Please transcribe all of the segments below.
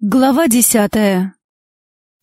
Глава десятая.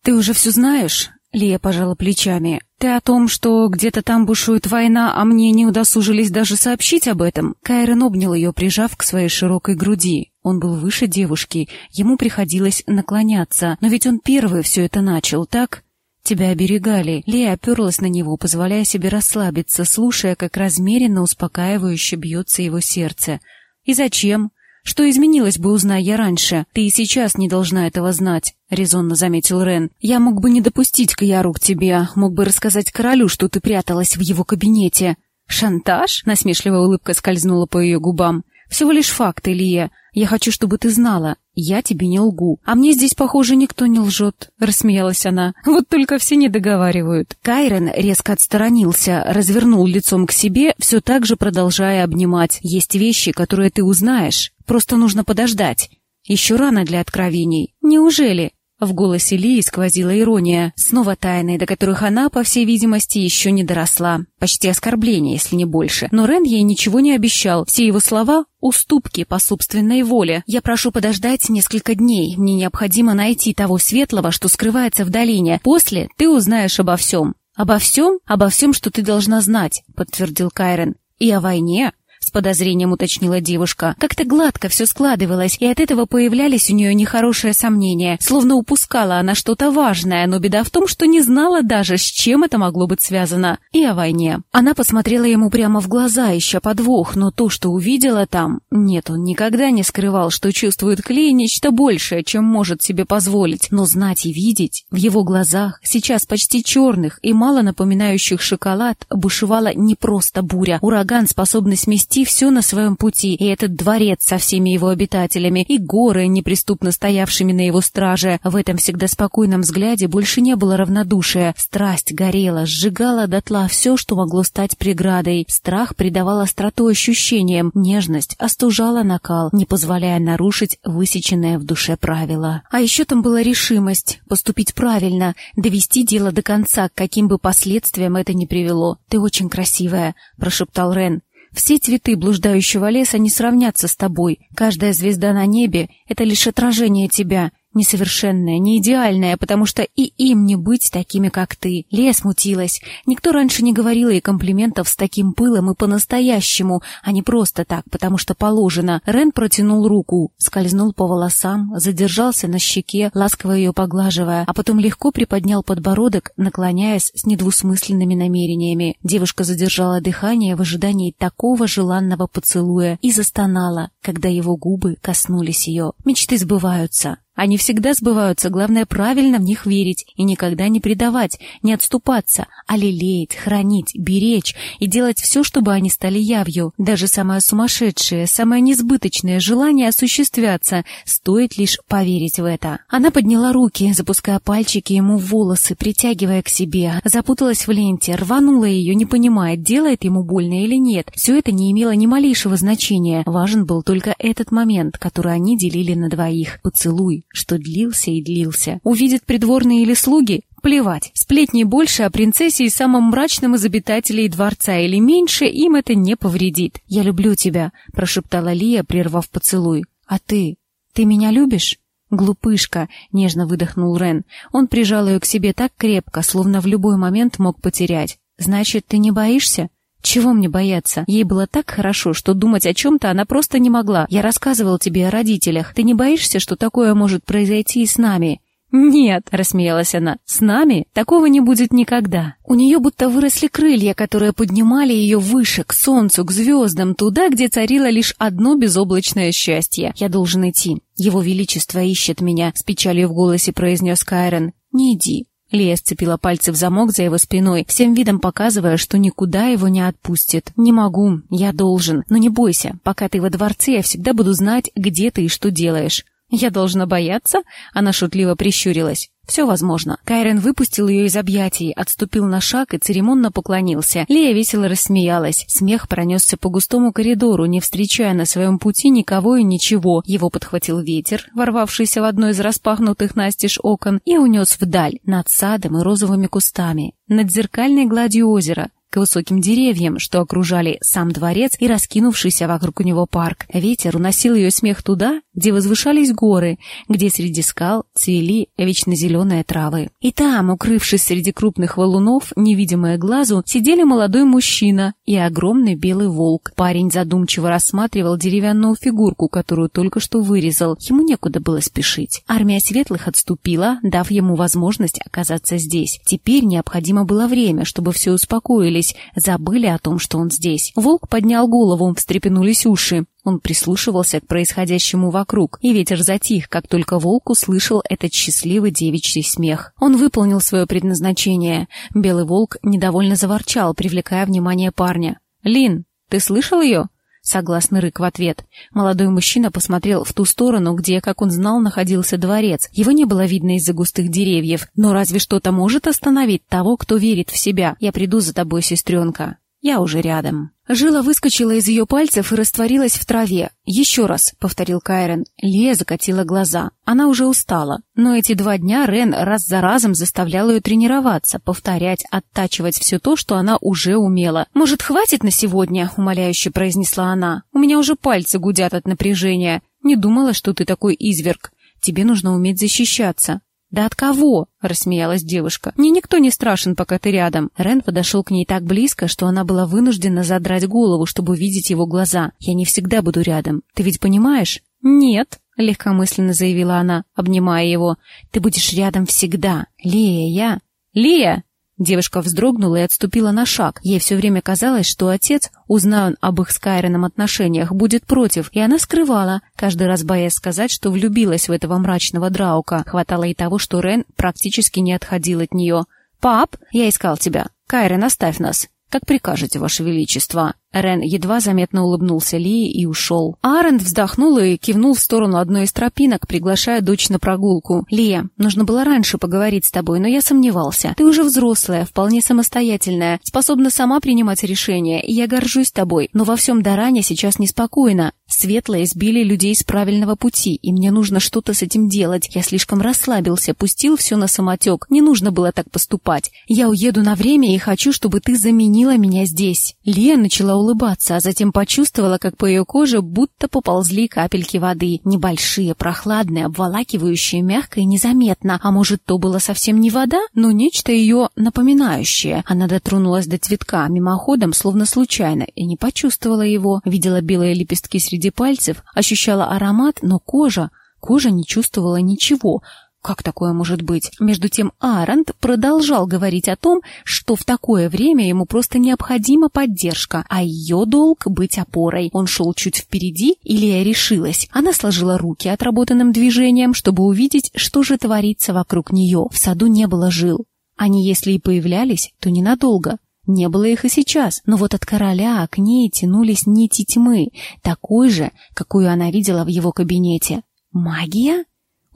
«Ты уже все знаешь?» — Лия пожала плечами. «Ты о том, что где-то там бушует война, а мне не удосужились даже сообщить об этом?» Кайрон обнял ее, прижав к своей широкой груди. Он был выше девушки, ему приходилось наклоняться. Но ведь он первый все это начал, так? Тебя оберегали. Лия оперлась на него, позволяя себе расслабиться, слушая, как размеренно успокаивающе бьется его сердце. «И зачем?» «Что изменилось бы, узнай я раньше? Ты и сейчас не должна этого знать», — резонно заметил Рен. «Я мог бы не допустить Каяру к тебе, мог бы рассказать королю, что ты пряталась в его кабинете». «Шантаж?» — насмешливая улыбка скользнула по ее губам. «Всего лишь факт, Илья. Я хочу, чтобы ты знала. Я тебе не лгу. А мне здесь, похоже, никто не лжет», — рассмеялась она. «Вот только все не договаривают». Кайрен резко отсторонился, развернул лицом к себе, все так же продолжая обнимать. «Есть вещи, которые ты узнаешь. Просто нужно подождать. Еще рано для откровений. Неужели?» В голосе Лии сквозила ирония, снова тайны, до которых она, по всей видимости, еще не доросла. Почти оскорбление, если не больше. Но Рен ей ничего не обещал. Все его слова — уступки по собственной воле. «Я прошу подождать несколько дней. Мне необходимо найти того светлого, что скрывается в долине. После ты узнаешь обо всем». «Обо всем? Обо всем, что ты должна знать», — подтвердил Кайрен. «И о войне?» С подозрением уточнила девушка. Как-то гладко все складывалось, и от этого появлялись у нее нехорошие сомнения, словно упускала она что-то важное, но беда в том, что не знала даже, с чем это могло быть связано. И о войне. Она посмотрела ему прямо в глаза, ища подвох, но то, что увидела там... Нет, он никогда не скрывал, что чувствует Клей нечто большее, чем может себе позволить, но знать и видеть в его глазах, сейчас почти черных и мало напоминающих шоколад, бушевала не просто буря, ураган, способный смести обойти все на своем пути, и этот дворец со всеми его обитателями, и горы, неприступно стоявшими на его страже. В этом всегда спокойном взгляде больше не было равнодушия. Страсть горела, сжигала дотла все, что могло стать преградой. Страх придавал остроту ощущениям, нежность остужала накал, не позволяя нарушить высеченное в душе правило. А еще там была решимость поступить правильно, довести дело до конца, каким бы последствиям это ни привело. «Ты очень красивая», — прошептал Рен. Все цветы блуждающего леса не сравнятся с тобой. Каждая звезда на небе — это лишь отражение тебя, Несовершенная, не идеальная, потому что и им не быть такими, как ты. Лея смутилась. Никто раньше не говорил ей комплиментов с таким пылом и по-настоящему, а не просто так, потому что положено. Рен протянул руку, скользнул по волосам, задержался на щеке, ласково ее поглаживая, а потом легко приподнял подбородок, наклоняясь с недвусмысленными намерениями. Девушка задержала дыхание в ожидании такого желанного поцелуя и застонала, когда его губы коснулись ее. Мечты сбываются. Они всегда сбываются, главное правильно в них верить и никогда не предавать, не отступаться, а лелеять, хранить, беречь и делать все, чтобы они стали явью. Даже самое сумасшедшее, самое несбыточное желание осуществляться, стоит лишь поверить в это. Она подняла руки, запуская пальчики ему в волосы, притягивая к себе, запуталась в ленте, рванула ее, не понимая, делает ему больно или нет. Все это не имело ни малейшего значения. Важен был только этот момент, который они делили на двоих. Поцелуй, что длился и длился. Увидят придворные или слуги? Плевать. Сплетни больше о принцессе и самом мрачном из обитателей дворца или меньше, им это не повредит. «Я люблю тебя», — прошептала Лия, прервав поцелуй. «А ты? Ты меня любишь?» «Глупышка!» — нежно выдохнул Рен. Он прижал ее к себе так крепко, словно в любой момент мог потерять. «Значит, ты не боишься?» Чего мне бояться? Ей было так хорошо, что думать о чем-то она просто не могла. Я рассказывал тебе о родителях. Ты не боишься, что такое может произойти и с нами? «Нет», — рассмеялась она, — «с нами такого не будет никогда». У нее будто выросли крылья, которые поднимали ее выше, к солнцу, к звездам, туда, где царило лишь одно безоблачное счастье. «Я должен идти. Его Величество ищет меня», — с печалью в голосе произнес Кайрон. «Не иди. Лия сцепила пальцы в замок за его спиной, всем видом показывая, что никуда его не отпустит. «Не могу, я должен. Но не бойся, пока ты во дворце, я всегда буду знать, где ты и что делаешь». «Я должна бояться?» Она шутливо прищурилась. «Все возможно». Кайрен выпустил ее из объятий, отступил на шаг и церемонно поклонился. Лея весело рассмеялась. Смех пронесся по густому коридору, не встречая на своем пути никого и ничего. Его подхватил ветер, ворвавшийся в одно из распахнутых настежь окон, и унес вдаль, над садом и розовыми кустами, над зеркальной гладью озера, к высоким деревьям, что окружали сам дворец и раскинувшийся вокруг него парк. Ветер уносил ее смех туда, где возвышались горы, где среди скал цвели вечно зеленые травы. И там, укрывшись среди крупных валунов, невидимые глазу, сидели молодой мужчина и огромный белый волк. Парень задумчиво рассматривал деревянную фигурку, которую только что вырезал. Ему некуда было спешить. Армия светлых отступила, дав ему возможность оказаться здесь. Теперь необходимо было время, чтобы все успокоились, забыли о том, что он здесь. Волк поднял голову, встрепенулись уши. Он прислушивался к происходящему вокруг, и ветер затих, как только волк услышал этот счастливый девичий смех. Он выполнил свое предназначение. Белый волк недовольно заворчал, привлекая внимание парня. «Лин, ты слышал ее?» Согласный рык в ответ. Молодой мужчина посмотрел в ту сторону, где, как он знал, находился дворец. Его не было видно из-за густых деревьев. Но разве что-то может остановить того, кто верит в себя? Я приду за тобой, сестренка. Я уже рядом. Жила выскочила из ее пальцев и растворилась в траве. «Еще раз», — повторил Кайрен. Лия закатила глаза. Она уже устала. Но эти два дня Рен раз за разом заставлял ее тренироваться, повторять, оттачивать все то, что она уже умела. «Может, хватит на сегодня?» — умоляюще произнесла она. «У меня уже пальцы гудят от напряжения. Не думала, что ты такой изверг. Тебе нужно уметь защищаться. «Да от кого?» — рассмеялась девушка. «Мне никто не страшен, пока ты рядом». Рен подошел к ней так близко, что она была вынуждена задрать голову, чтобы видеть его глаза. «Я не всегда буду рядом. Ты ведь понимаешь?» «Нет», — легкомысленно заявила она, обнимая его. «Ты будешь рядом всегда. Лея!» «Лея!» Девушка вздрогнула и отступила на шаг. Ей все время казалось, что отец, узнав об их с Кайреном отношениях, будет против, и она скрывала, каждый раз боясь сказать, что влюбилась в этого мрачного драука. Хватало и того, что Рен практически не отходил от нее. «Пап, я искал тебя. Кайрен, оставь нас. Как прикажете, Ваше Величество». Рен едва заметно улыбнулся Лии и ушел. Арент вздохнул и кивнул в сторону одной из тропинок, приглашая дочь на прогулку. «Лия, нужно было раньше поговорить с тобой, но я сомневался. Ты уже взрослая, вполне самостоятельная, способна сама принимать решения, и я горжусь тобой. Но во всем Даране сейчас неспокойно. Светлые сбили людей с правильного пути, и мне нужно что-то с этим делать. Я слишком расслабился, пустил все на самотек. Не нужно было так поступать. Я уеду на время и хочу, чтобы ты заменила меня здесь». Лия начала улыбаться улыбаться, а затем почувствовала, как по ее коже будто поползли капельки воды. Небольшие, прохладные, обволакивающие, мягко и незаметно. А может, то было совсем не вода, но нечто ее напоминающее. Она дотронулась до цветка мимоходом, словно случайно, и не почувствовала его. Видела белые лепестки среди пальцев, ощущала аромат, но кожа... Кожа не чувствовала ничего, как такое может быть? Между тем Арент продолжал говорить о том, что в такое время ему просто необходима поддержка, а ее долг — быть опорой. Он шел чуть впереди, и Лия решилась. Она сложила руки отработанным движением, чтобы увидеть, что же творится вокруг нее. В саду не было жил. Они, если и появлялись, то ненадолго. Не было их и сейчас, но вот от короля к ней тянулись нити тьмы, такой же, какую она видела в его кабинете. Магия?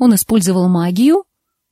Он использовал магию?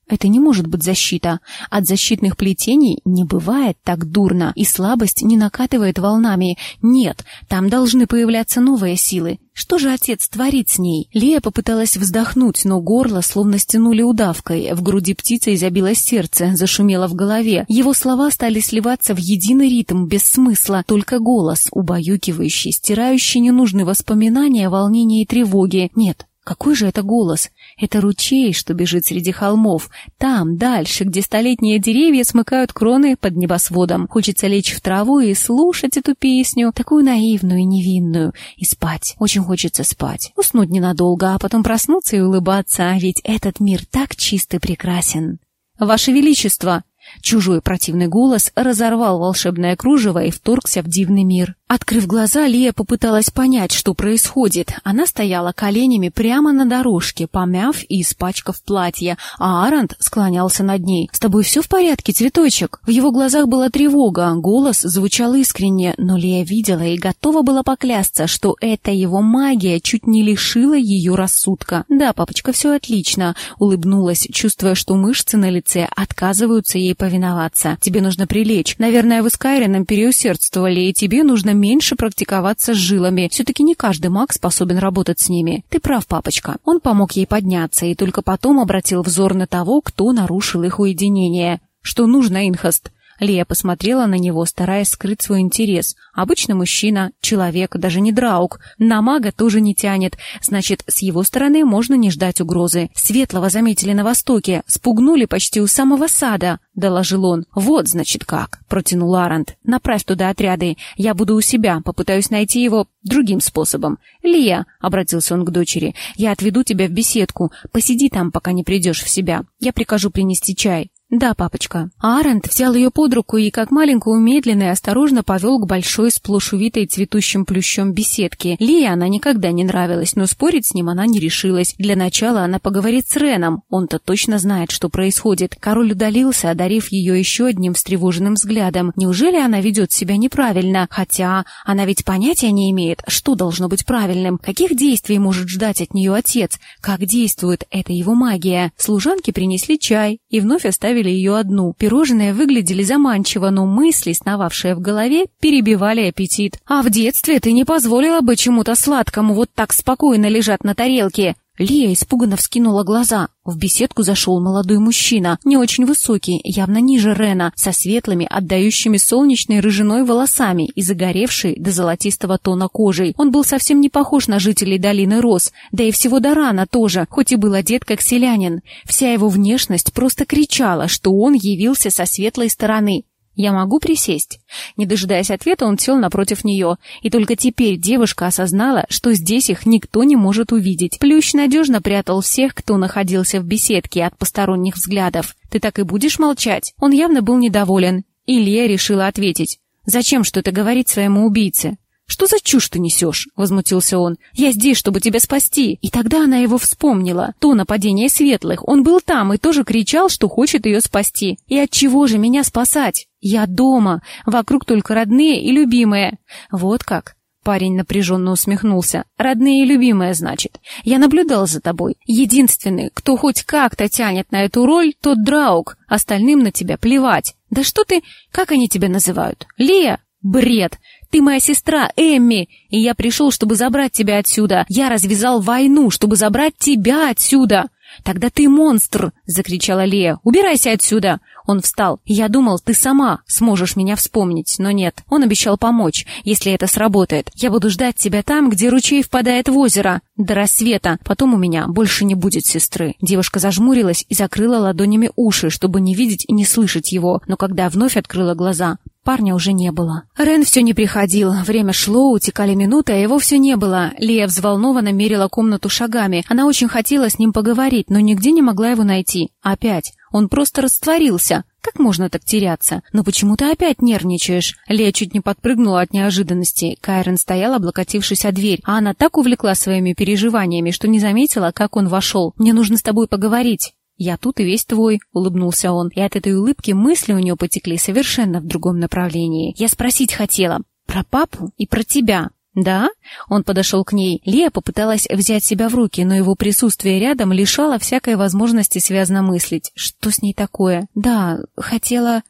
Это не может быть защита. От защитных плетений не бывает так дурно, и слабость не накатывает волнами. Нет, там должны появляться новые силы. Что же отец творит с ней? Лея попыталась вздохнуть, но горло словно стянули удавкой. В груди птицы забилось сердце, зашумело в голове. Его слова стали сливаться в единый ритм, без смысла. Только голос, убаюкивающий, стирающий ненужные воспоминания, волнения и тревоги. Нет, какой же это голос? Это ручей, что бежит среди холмов. Там, дальше, где столетние деревья смыкают кроны под небосводом. Хочется лечь в траву и слушать эту песню, такую наивную и невинную, и спать. Очень хочется спать. Уснуть ненадолго, а потом проснуться и улыбаться, ведь этот мир так чист и прекрасен. «Ваше Величество!» Чужой противный голос разорвал волшебное кружево и вторгся в дивный мир. Открыв глаза, Лия попыталась понять, что происходит. Она стояла коленями прямо на дорожке, помяв и испачкав платье, а Арант склонялся над ней. «С тобой все в порядке, цветочек?» В его глазах была тревога, голос звучал искренне, но Лия видела и готова была поклясться, что эта его магия чуть не лишила ее рассудка. «Да, папочка, все отлично», — улыбнулась, чувствуя, что мышцы на лице отказываются ей повиноваться. «Тебе нужно прилечь. Наверное, вы с Кайреном переусердствовали, и тебе нужно меньше практиковаться с жилами. Все-таки не каждый маг способен работать с ними. Ты прав, папочка. Он помог ей подняться и только потом обратил взор на того, кто нарушил их уединение. Что нужно, Инхост? Лия посмотрела на него, стараясь скрыть свой интерес. Обычно мужчина, человек, даже не драук. На мага тоже не тянет. Значит, с его стороны можно не ждать угрозы. Светлого заметили на востоке. Спугнули почти у самого сада, доложил он. Вот, значит, как, протянул Арант. Направь туда отряды. Я буду у себя, попытаюсь найти его другим способом. Лия, обратился он к дочери, я отведу тебя в беседку. Посиди там, пока не придешь в себя. Я прикажу принести чай. «Да, папочка». Арент взял ее под руку и, как маленькую, медленно и осторожно повел к большой, сплошь увитой цветущим плющом беседке. Лия она никогда не нравилась, но спорить с ним она не решилась. Для начала она поговорит с Реном, он-то точно знает, что происходит. Король удалился, одарив ее еще одним встревоженным взглядом. Неужели она ведет себя неправильно? Хотя она ведь понятия не имеет, что должно быть правильным, каких действий может ждать от нее отец, как действует эта его магия. Служанки принесли чай и вновь оставили оставили ее одну. Пирожные выглядели заманчиво, но мысли, сновавшие в голове, перебивали аппетит. «А в детстве ты не позволила бы чему-то сладкому вот так спокойно лежать на тарелке?» Лия испуганно вскинула глаза. В беседку зашел молодой мужчина, не очень высокий, явно ниже Рена, со светлыми, отдающими солнечной рыжиной волосами и загоревшей до золотистого тона кожей. Он был совсем не похож на жителей долины Рос, да и всего Дарана тоже, хоть и был одет как селянин. Вся его внешность просто кричала, что он явился со светлой стороны. «Я могу присесть?» Не дожидаясь ответа, он сел напротив нее, и только теперь девушка осознала, что здесь их никто не может увидеть. Плющ надежно прятал всех, кто находился в беседке от посторонних взглядов. «Ты так и будешь молчать?» Он явно был недоволен. Илья решила ответить. «Зачем что-то говорить своему убийце?» «Что за чушь ты несешь?» — возмутился он. «Я здесь, чтобы тебя спасти!» И тогда она его вспомнила. То нападение светлых. Он был там и тоже кричал, что хочет ее спасти. «И от чего же меня спасать?» «Я дома. Вокруг только родные и любимые». «Вот как?» Парень напряженно усмехнулся. «Родные и любимые, значит. Я наблюдал за тобой. Единственный, кто хоть как-то тянет на эту роль, тот Драук. Остальным на тебя плевать. Да что ты... Как они тебя называют? Лия? Бред! Ты моя сестра, Эмми, и я пришел, чтобы забрать тебя отсюда. Я развязал войну, чтобы забрать тебя отсюда. Тогда ты монстр, закричала Лия. Убирайся отсюда. Он встал. «Я думал, ты сама сможешь меня вспомнить, но нет. Он обещал помочь, если это сработает. Я буду ждать тебя там, где ручей впадает в озеро. До рассвета. Потом у меня больше не будет сестры». Девушка зажмурилась и закрыла ладонями уши, чтобы не видеть и не слышать его, но когда вновь открыла глаза, парня уже не было. Рен все не приходил. Время шло, утекали минуты, а его все не было. Лия взволнованно мерила комнату шагами. Она очень хотела с ним поговорить, но нигде не могла его найти. Опять. Он просто растворился. Как можно так теряться? Но почему ты опять нервничаешь? Лея чуть не подпрыгнула от неожиданности. Кайрон стоял, облокотившись о дверь, а она так увлекла своими переживаниями, что не заметила, как он вошел. «Мне нужно с тобой поговорить». «Я тут и весь твой», — улыбнулся он, и от этой улыбки мысли у него потекли совершенно в другом направлении. «Я спросить хотела про папу и про тебя. «Да?» Он подошел к ней. Лия попыталась взять себя в руки, но его присутствие рядом лишало всякой возможности связно мыслить. Что с ней такое? «Да, хотела...»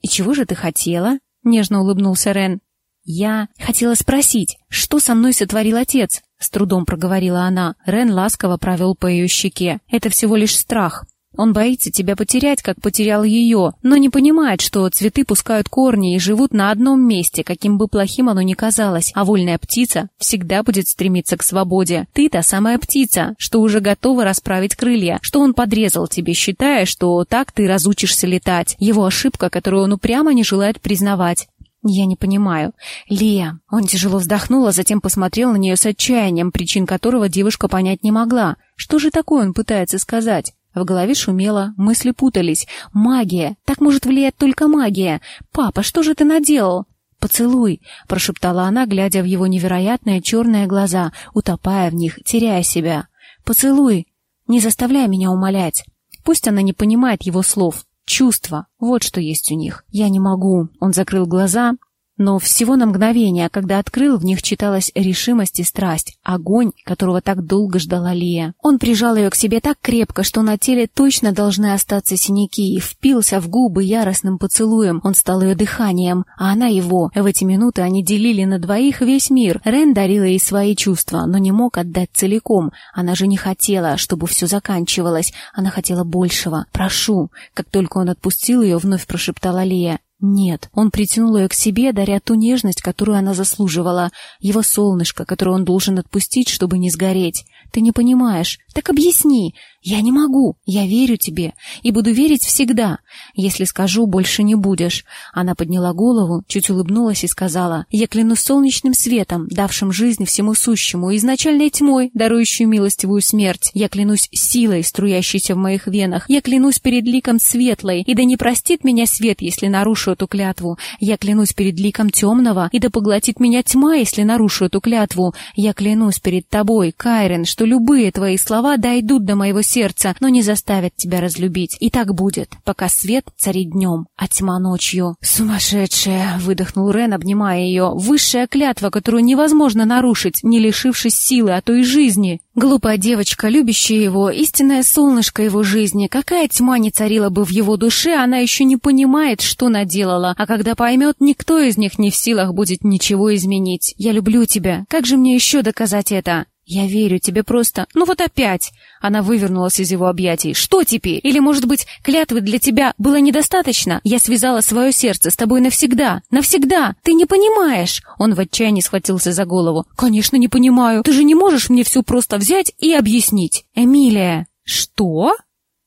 «И чего же ты хотела?» — нежно улыбнулся Рен. «Я хотела спросить, что со мной сотворил отец?» — с трудом проговорила она. Рен ласково провел по ее щеке. «Это всего лишь страх. Он боится тебя потерять, как потерял ее, но не понимает, что цветы пускают корни и живут на одном месте, каким бы плохим оно ни казалось, а вольная птица всегда будет стремиться к свободе. Ты та самая птица, что уже готова расправить крылья, что он подрезал тебе, считая, что так ты разучишься летать. Его ошибка, которую он упрямо не желает признавать. «Я не понимаю. Лия...» Он тяжело вздохнул, а затем посмотрел на нее с отчаянием, причин которого девушка понять не могла. Что же такое он пытается сказать? В голове шумело, мысли путались. «Магия! Так может влиять только магия! Папа, что же ты наделал?» «Поцелуй!» — прошептала она, глядя в его невероятные черные глаза, утопая в них, теряя себя. «Поцелуй! Не заставляй меня умолять!» Пусть она не понимает его слов. Чувства — вот что есть у них. «Я не могу!» Он закрыл глаза, но всего на мгновение, когда открыл, в них читалась решимость и страсть, огонь, которого так долго ждала Лия. Он прижал ее к себе так крепко, что на теле точно должны остаться синяки, и впился в губы яростным поцелуем. Он стал ее дыханием, а она его. В эти минуты они делили на двоих весь мир. Рен дарила ей свои чувства, но не мог отдать целиком. Она же не хотела, чтобы все заканчивалось. Она хотела большего. «Прошу». Как только он отпустил ее, вновь прошептала Лия. Нет, он притянул ее к себе, даря ту нежность, которую она заслуживала, его солнышко, которое он должен отпустить, чтобы не сгореть. Ты не понимаешь. Так объясни. Я не могу. Я верю тебе. И буду верить всегда. Если скажу, больше не будешь. Она подняла голову, чуть улыбнулась и сказала. Я клянусь солнечным светом, давшим жизнь всему сущему, и изначальной тьмой, дарующую милостивую смерть. Я клянусь силой, струящейся в моих венах. Я клянусь перед ликом светлой, и да не простит меня свет, если нарушу эту клятву. Я клянусь перед ликом темного, и да поглотит меня тьма, если нарушу эту клятву. Я клянусь перед тобой, Кайрен, что любые твои слова дойдут до моего сердца, но не заставят тебя разлюбить. И так будет, пока свет царит днем, а тьма ночью. «Сумасшедшая!» — выдохнул Рен, обнимая ее. «Высшая клятва, которую невозможно нарушить, не лишившись силы, а то и жизни!» Глупая девочка, любящая его, истинное солнышко его жизни. Какая тьма не царила бы в его душе, она еще не понимает, что наделала. А когда поймет, никто из них не в силах будет ничего изменить. «Я люблю тебя. Как же мне еще доказать это?» «Я верю тебе просто... Ну вот опять!» Она вывернулась из его объятий. «Что теперь? Или, может быть, клятвы для тебя было недостаточно? Я связала свое сердце с тобой навсегда. Навсегда! Ты не понимаешь!» Он в отчаянии схватился за голову. «Конечно, не понимаю. Ты же не можешь мне все просто взять и объяснить. Эмилия!» «Что?»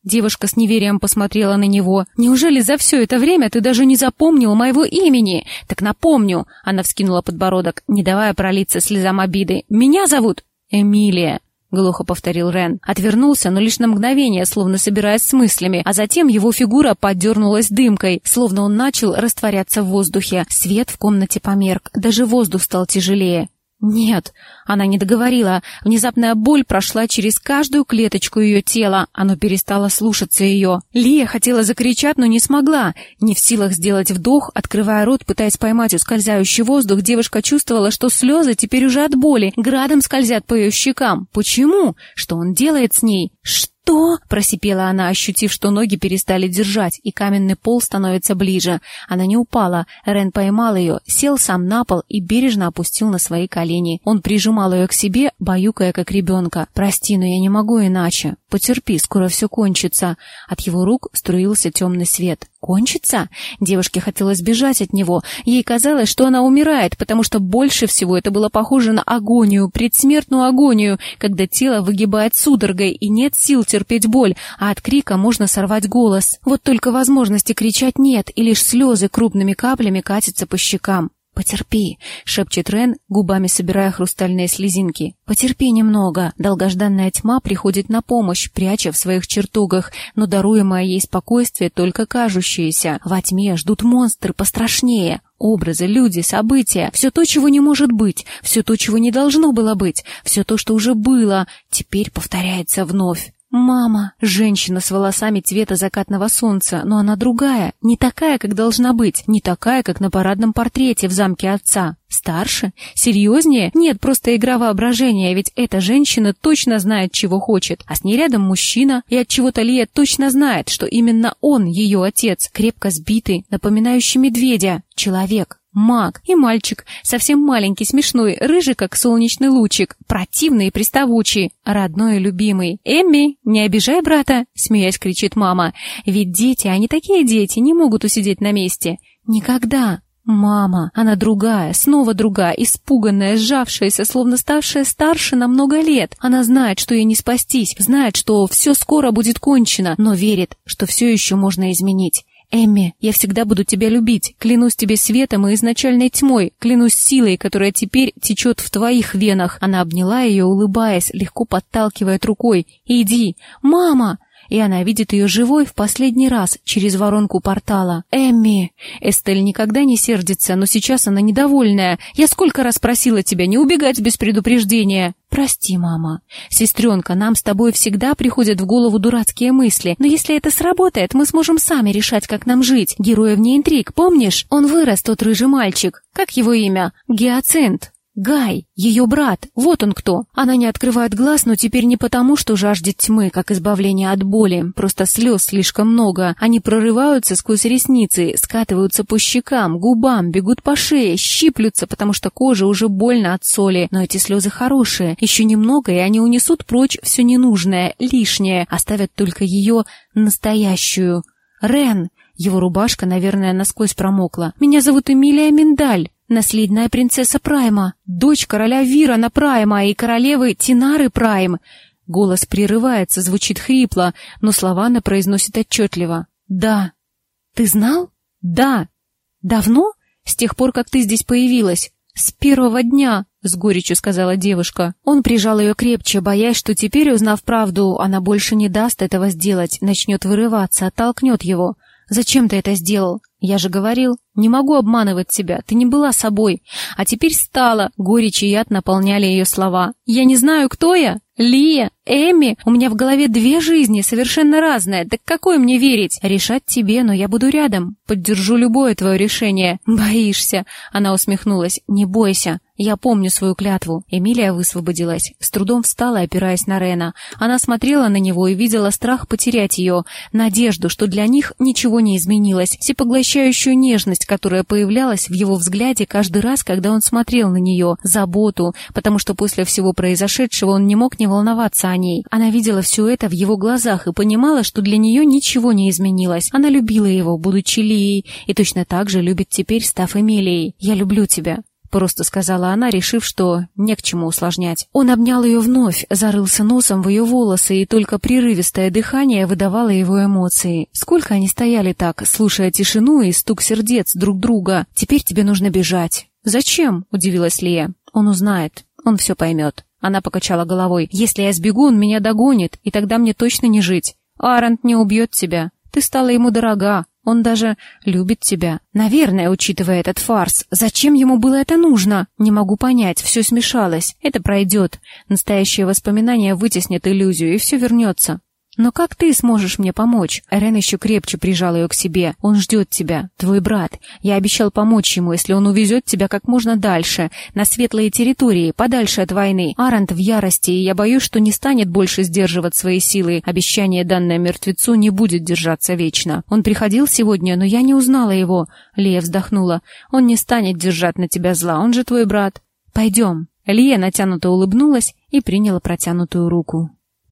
Девушка с неверием посмотрела на него. «Неужели за все это время ты даже не запомнил моего имени?» «Так напомню!» Она вскинула подбородок, не давая пролиться слезам обиды. «Меня зовут «Эмилия», — глухо повторил Рен. Отвернулся, но лишь на мгновение, словно собираясь с мыслями, а затем его фигура поддернулась дымкой, словно он начал растворяться в воздухе. Свет в комнате померк, даже воздух стал тяжелее. «Нет», — она не договорила. Внезапная боль прошла через каждую клеточку ее тела. Оно перестало слушаться ее. Лия хотела закричать, но не смогла. Не в силах сделать вдох, открывая рот, пытаясь поймать ускользающий воздух, девушка чувствовала, что слезы теперь уже от боли, градом скользят по ее щекам. Почему? Что он делает с ней? Что? «Что?» — просипела она, ощутив, что ноги перестали держать, и каменный пол становится ближе. Она не упала. Рен поймал ее, сел сам на пол и бережно опустил на свои колени. Он прижимал ее к себе, баюкая как ребенка. «Прости, но я не могу иначе. Потерпи, скоро все кончится». От его рук струился темный свет. «Кончится?» Девушке хотелось бежать от него. Ей казалось, что она умирает, потому что больше всего это было похоже на агонию, предсмертную агонию, когда тело выгибает судорогой и нет сил терпеть боль, а от крика можно сорвать голос. Вот только возможности кричать нет, и лишь слезы крупными каплями катятся по щекам. «Потерпи», — шепчет Рен, губами собирая хрустальные слезинки. «Потерпи немного. Долгожданная тьма приходит на помощь, пряча в своих чертогах, но даруемое ей спокойствие только кажущееся. Во тьме ждут монстры пострашнее. Образы, люди, события, все то, чего не может быть, все то, чего не должно было быть, все то, что уже было, теперь повторяется вновь. «Мама!» Женщина с волосами цвета закатного солнца, но она другая, не такая, как должна быть, не такая, как на парадном портрете в замке отца. Старше? Серьезнее? Нет, просто игра воображения, ведь эта женщина точно знает, чего хочет, а с ней рядом мужчина, и от чего-то Лия точно знает, что именно он ее отец, крепко сбитый, напоминающий медведя, человек. Маг и мальчик, совсем маленький, смешной, рыжий, как солнечный лучик, противный и приставучий, родной и любимый. «Эмми, не обижай брата!» — смеясь кричит мама. «Ведь дети, они такие дети, не могут усидеть на месте. Никогда!» Мама, она другая, снова другая, испуганная, сжавшаяся, словно ставшая старше на много лет. Она знает, что ей не спастись, знает, что все скоро будет кончено, но верит, что все еще можно изменить. «Эмми, я всегда буду тебя любить. Клянусь тебе светом и изначальной тьмой. Клянусь силой, которая теперь течет в твоих венах». Она обняла ее, улыбаясь, легко подталкивая рукой. «Иди! Мама!» И она видит ее живой в последний раз через воронку портала. «Эмми!» Эстель никогда не сердится, но сейчас она недовольная. «Я сколько раз просила тебя не убегать без предупреждения!» «Прости, мама. Сестренка, нам с тобой всегда приходят в голову дурацкие мысли, но если это сработает, мы сможем сами решать, как нам жить. Героя вне интриг, помнишь? Он вырос, тот рыжий мальчик. Как его имя? Гиацинт. Гай, ее брат, вот он кто. Она не открывает глаз, но теперь не потому, что жаждет тьмы, как избавления от боли, просто слез слишком много. Они прорываются сквозь ресницы, скатываются по щекам, губам, бегут по шее, щиплются, потому что кожа уже больно от соли. Но эти слезы хорошие, еще немного, и они унесут прочь все ненужное, лишнее, оставят только ее настоящую. Рен, Его рубашка, наверное, насквозь промокла. «Меня зовут Эмилия Миндаль, наследная принцесса Прайма, дочь короля Вирана Прайма и королевы Тинары Прайм». Голос прерывается, звучит хрипло, но слова она произносит отчетливо. «Да». «Ты знал?» «Да». «Давно?» «С тех пор, как ты здесь появилась». «С первого дня», — с горечью сказала девушка. Он прижал ее крепче, боясь, что теперь, узнав правду, она больше не даст этого сделать, начнет вырываться, оттолкнет его. «Зачем ты это сделал? Я же говорил, не могу обманывать тебя, ты не была собой. А теперь стала». Горечь и яд наполняли ее слова. «Я не знаю, кто я? Лия? Эми? У меня в голове две жизни, совершенно разные. Так какой мне верить? Решать тебе, но я буду рядом. Поддержу любое твое решение». «Боишься?» Она усмехнулась. «Не бойся. Я помню свою клятву. Эмилия высвободилась, с трудом встала, опираясь на Рена. Она смотрела на него и видела страх потерять ее, надежду, что для них ничего не изменилось, всепоглощающую нежность, которая появлялась в его взгляде каждый раз, когда он смотрел на нее, заботу, потому что после всего произошедшего он не мог не волноваться о ней. Она видела все это в его глазах и понимала, что для нее ничего не изменилось. Она любила его, будучи Лией, и точно так же любит теперь, став Эмилией. «Я люблю тебя», — просто сказала она, решив, что не к чему усложнять. Он обнял ее вновь, зарылся носом в ее волосы, и только прерывистое дыхание выдавало его эмоции. Сколько они стояли так, слушая тишину и стук сердец друг друга. «Теперь тебе нужно бежать». «Зачем?» — удивилась Лия. «Он узнает. Он все поймет». Она покачала головой. «Если я сбегу, он меня догонит, и тогда мне точно не жить. Арент не убьет тебя. Ты стала ему дорога. Он даже любит тебя. Наверное, учитывая этот фарс. Зачем ему было это нужно? Не могу понять, все смешалось. Это пройдет. Настоящие воспоминания вытеснят иллюзию, и все вернется. «Но как ты сможешь мне помочь?» Эрен еще крепче прижал ее к себе. «Он ждет тебя, твой брат. Я обещал помочь ему, если он увезет тебя как можно дальше, на светлые территории, подальше от войны. Арант в ярости, и я боюсь, что не станет больше сдерживать свои силы. Обещание, данное мертвецу, не будет держаться вечно. Он приходил сегодня, но я не узнала его». Лия вздохнула. «Он не станет держать на тебя зла, он же твой брат. Пойдем». Лия натянуто улыбнулась и приняла протянутую руку.